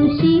खुशी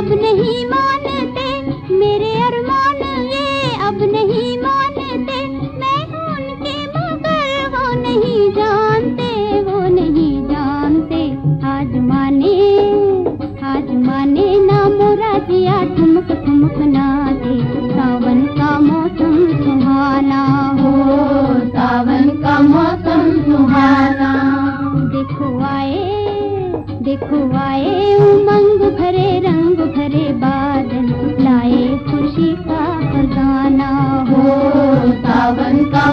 अब नहीं मानते, मेरे अरमान ये अब नहीं मानते। मैं उनके मगर वो नहीं जानते, वो नहीं जानते। आज माने आज माने ना मोरा दिया ठुमक ठुमक ना दे। सावन का मौसम सुहाना हो, सावन का मौसम सुहाना। देखो आए देखो आए, उमंग भरे रंग सारे बादल लाए खुशी का फरगाना हो। सावन का